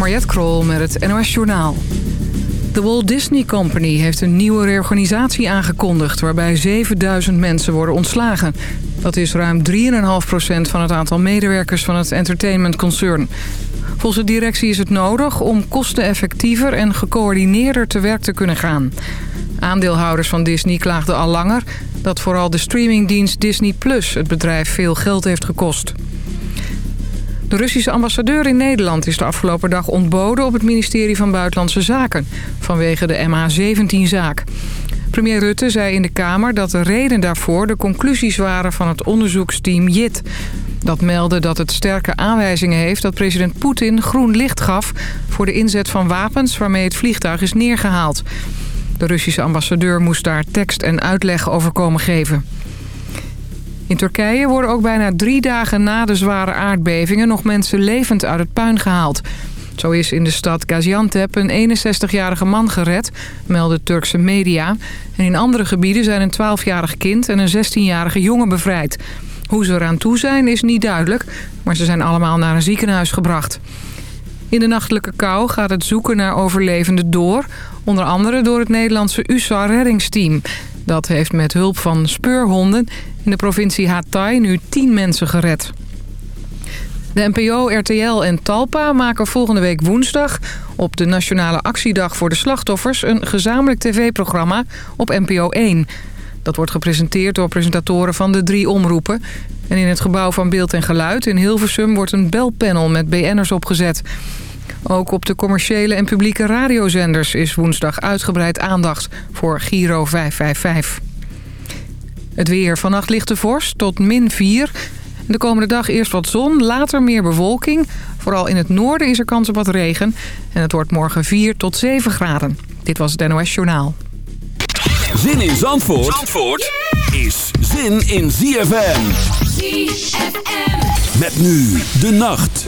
Mariette Krol met het NOS Journaal. De Walt Disney Company heeft een nieuwe reorganisatie aangekondigd... waarbij 7000 mensen worden ontslagen. Dat is ruim 3,5% van het aantal medewerkers van het entertainmentconcern. Volgens de directie is het nodig om kosteneffectiever en gecoördineerder te werk te kunnen gaan. Aandeelhouders van Disney klaagden al langer dat vooral de streamingdienst Disney Plus het bedrijf veel geld heeft gekost. De Russische ambassadeur in Nederland is de afgelopen dag ontboden op het ministerie van Buitenlandse Zaken vanwege de MH17-zaak. Premier Rutte zei in de Kamer dat de reden daarvoor de conclusies waren van het onderzoeksteam JIT. Dat meldde dat het sterke aanwijzingen heeft dat president Poetin groen licht gaf voor de inzet van wapens waarmee het vliegtuig is neergehaald. De Russische ambassadeur moest daar tekst en uitleg over komen geven. In Turkije worden ook bijna drie dagen na de zware aardbevingen... nog mensen levend uit het puin gehaald. Zo is in de stad Gaziantep een 61-jarige man gered, melden Turkse media. En in andere gebieden zijn een 12-jarig kind en een 16-jarige jongen bevrijd. Hoe ze eraan toe zijn is niet duidelijk, maar ze zijn allemaal naar een ziekenhuis gebracht. In de nachtelijke kou gaat het zoeken naar overlevenden door. Onder andere door het Nederlandse USA-reddingsteam. Dat heeft met hulp van speurhonden in de provincie Hatay nu 10 mensen gered. De NPO, RTL en Talpa maken volgende week woensdag... op de Nationale Actiedag voor de Slachtoffers... een gezamenlijk tv-programma op NPO 1. Dat wordt gepresenteerd door presentatoren van de drie omroepen. En in het gebouw van Beeld en Geluid in Hilversum... wordt een belpanel met BN'ers opgezet. Ook op de commerciële en publieke radiozenders... is woensdag uitgebreid aandacht voor Giro 555. Het weer. Vannacht ligt de vorst tot min 4. De komende dag eerst wat zon, later meer bewolking. Vooral in het noorden is er kans op wat regen. En het wordt morgen 4 tot 7 graden. Dit was het NOS Journaal. Zin in Zandvoort, Zandvoort is zin in ZFM. ZFM. Met nu de nacht.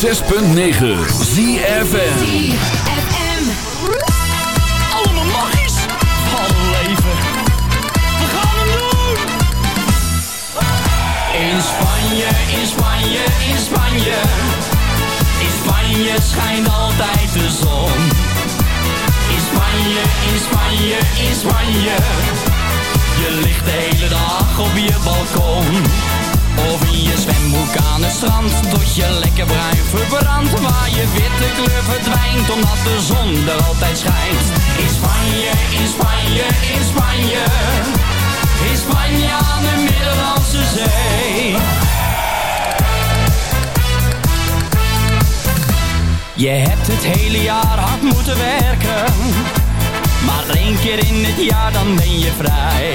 106.9 ZFN In Spanje, in Spanje, in Spanje. In Spanje schijnt altijd de zon. In Spanje, in Spanje, in Spanje. Je ligt de hele dag op je balkon. Of in je zwembroek aan het strand Tot je lekker bruin verbrandt Waar je witte kleur verdwijnt Omdat de zon er altijd schijnt. In Spanje, in Spanje, in Spanje In Spanje aan de Middellandse Zee. Je hebt het hele jaar hard moeten werken Maar één keer in het jaar dan ben je vrij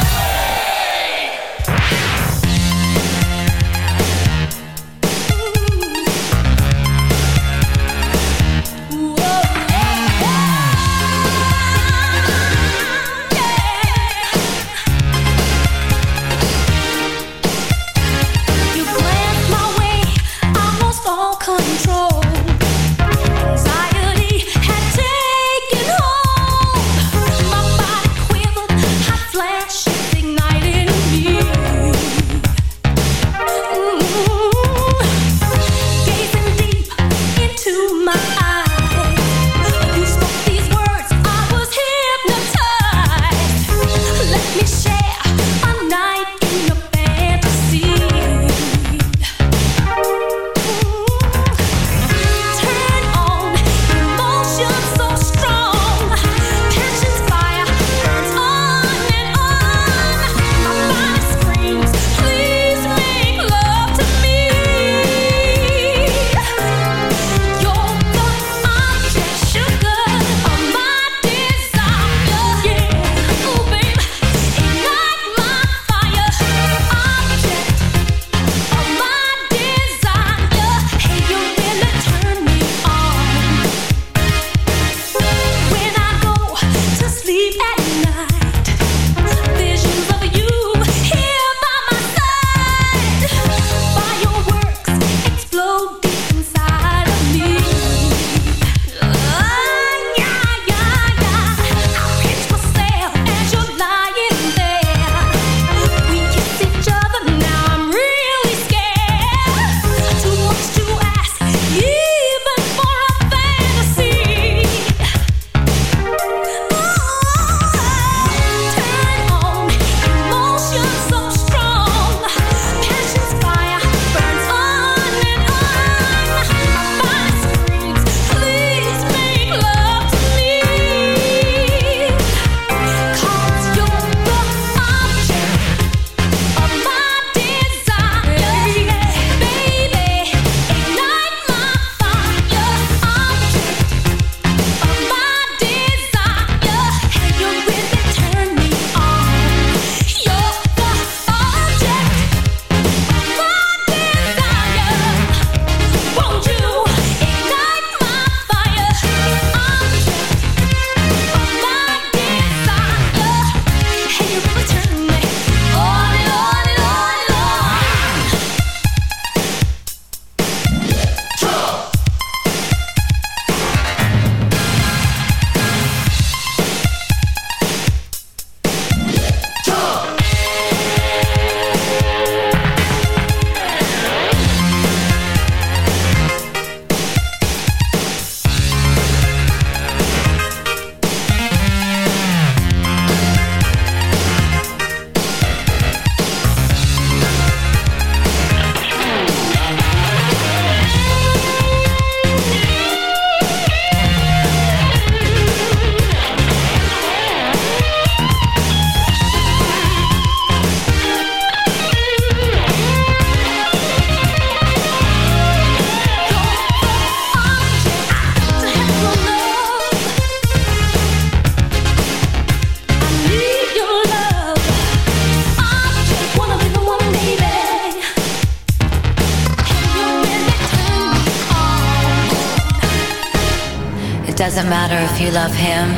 You love him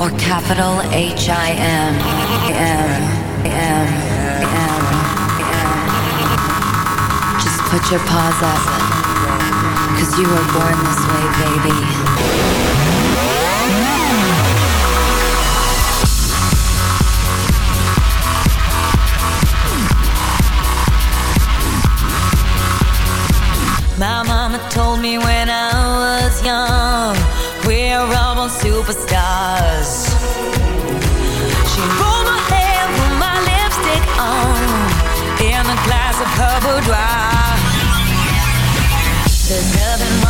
or capital H I M M M M M. Just put your paws up, cause you were born this way, baby. My mama told me when I superstars. She rolled my hair, put my lipstick on, in a glass of her boudoir. There's nothing wrong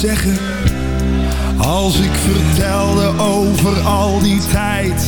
Zeggen als ik vertelde over al die tijd?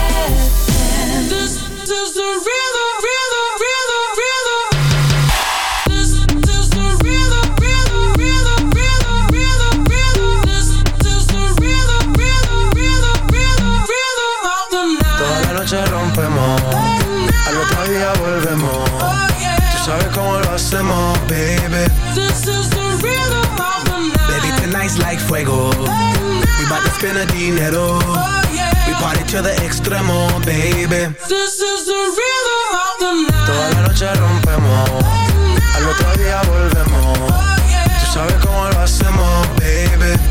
rompemos, al otro día volvemos. Tú sabes cómo lo hacemos, baby. This is the rhythm nights like fuego. We bout to spend a dinero. We party to the extremo, baby. This is the rhythm of the night. Toda la noche rompemos. Al otro día volvemos. Tú sabes cómo lo hacemos, baby.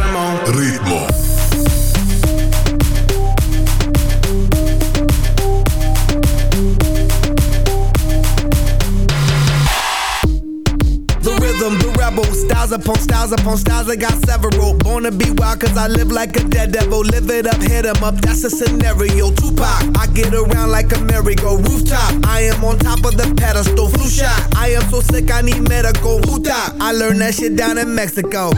styles upon styles upon styles, I got several. Born to be wild, cause I live like a dead devil. Live it up, hit 'em up, that's a scenario. Tupac, I get around like a merry-go rooftop. I am on top of the pedestal, flu shot. I am so sick, I need medical. Huta, I learned that shit down in Mexico.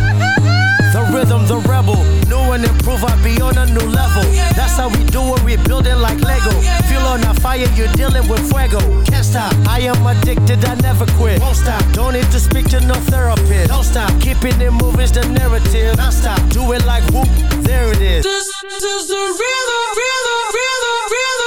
The rhythm, the rebel. New and improve, I be on a new level. That's how we do it, we building like Lego. Feel on a fire, you're dealing with fuego. Can't stop, I am addicted, I never quit. Won't stop, don't need to speak to no therapist. Don't stop, keeping it moving's the narrative. Non stop, do it like whoop, there it is. This, is the rhythm, rhythm, rhythm, rhythm, rhythm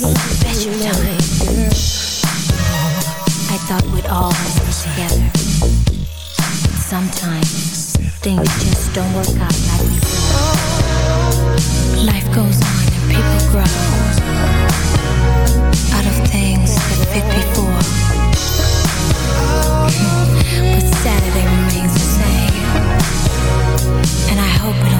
time. I thought we'd always be together. Sometimes things just don't work out like. Life goes on and people grow out of things that fit before. but Saturday remains the same, and I hope it'll.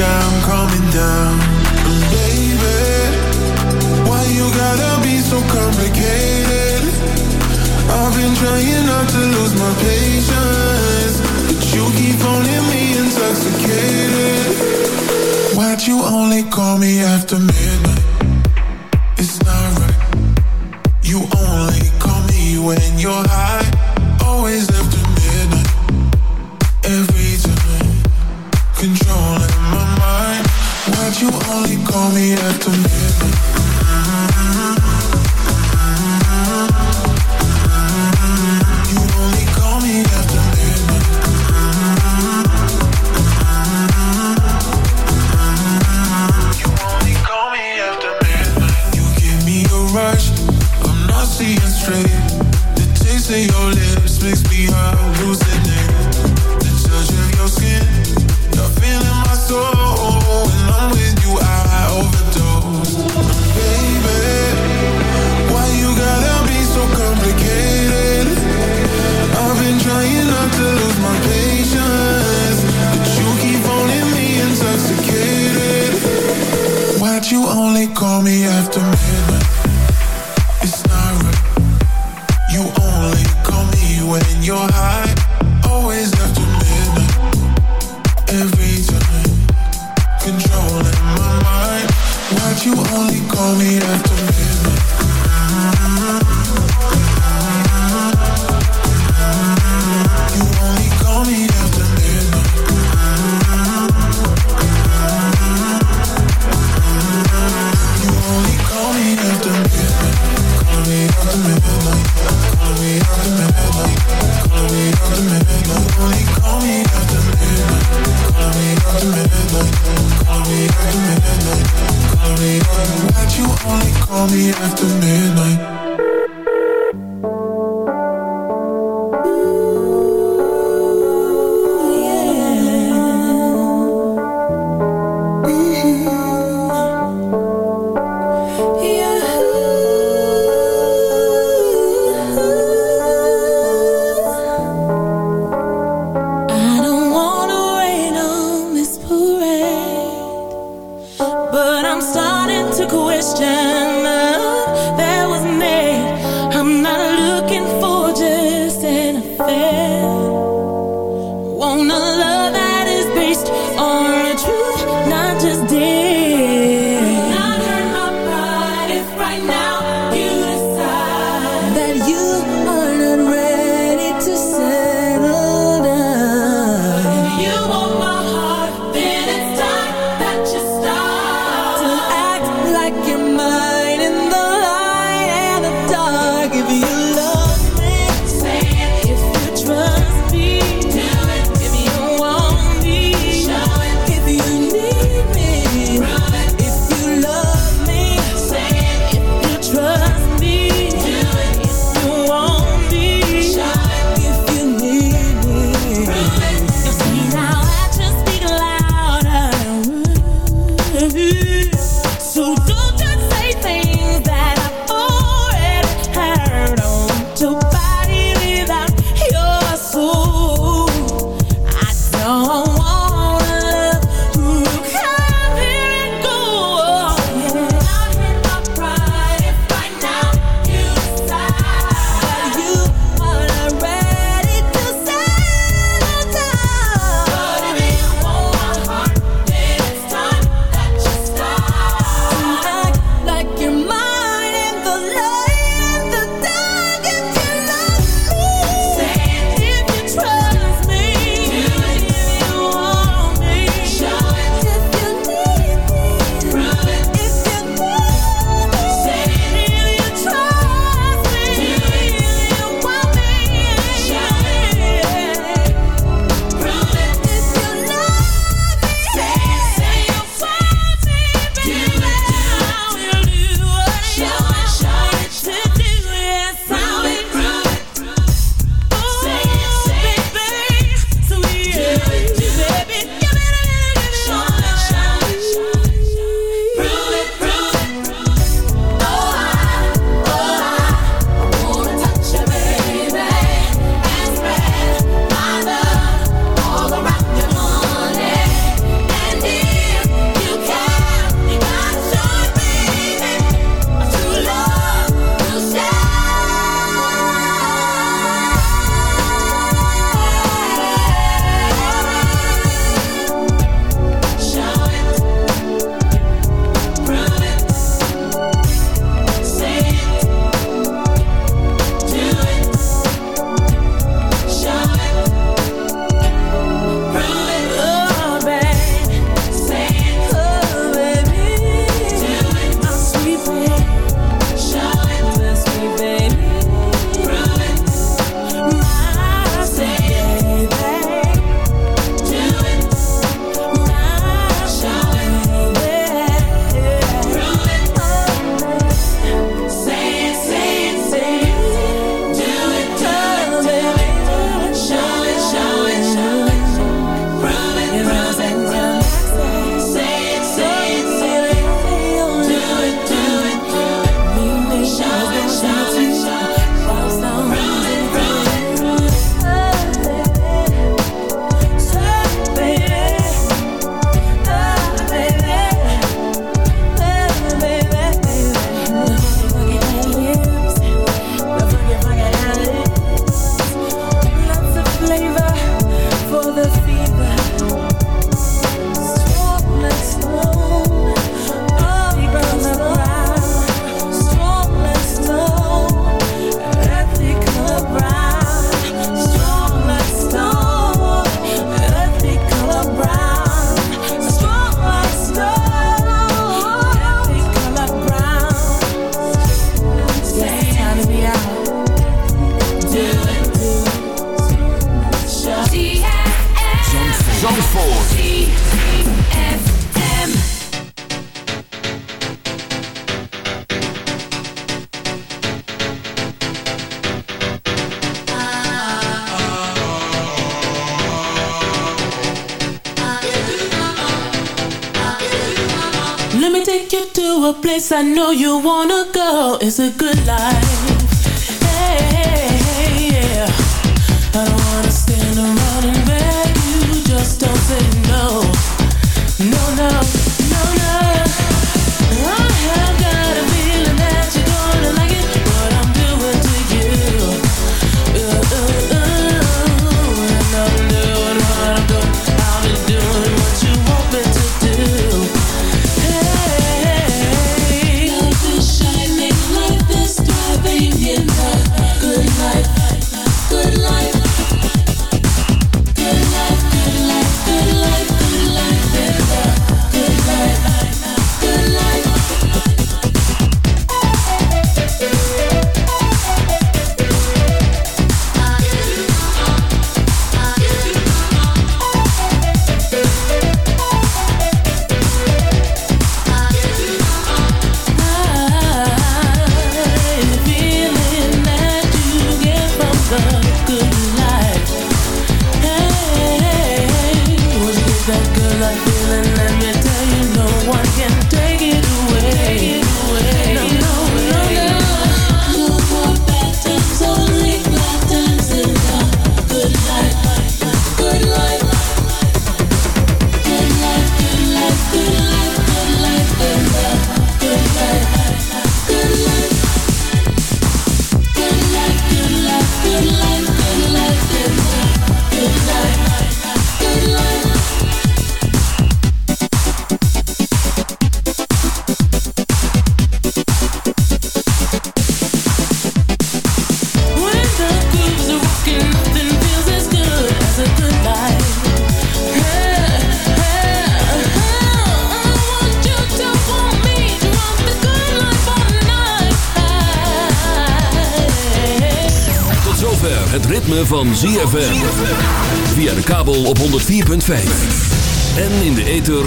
I'm coming down. Baby, why you gotta be so complicated? I've been trying not to lose my patience, but you keep owning me intoxicated. Why'd you only call me after midnight?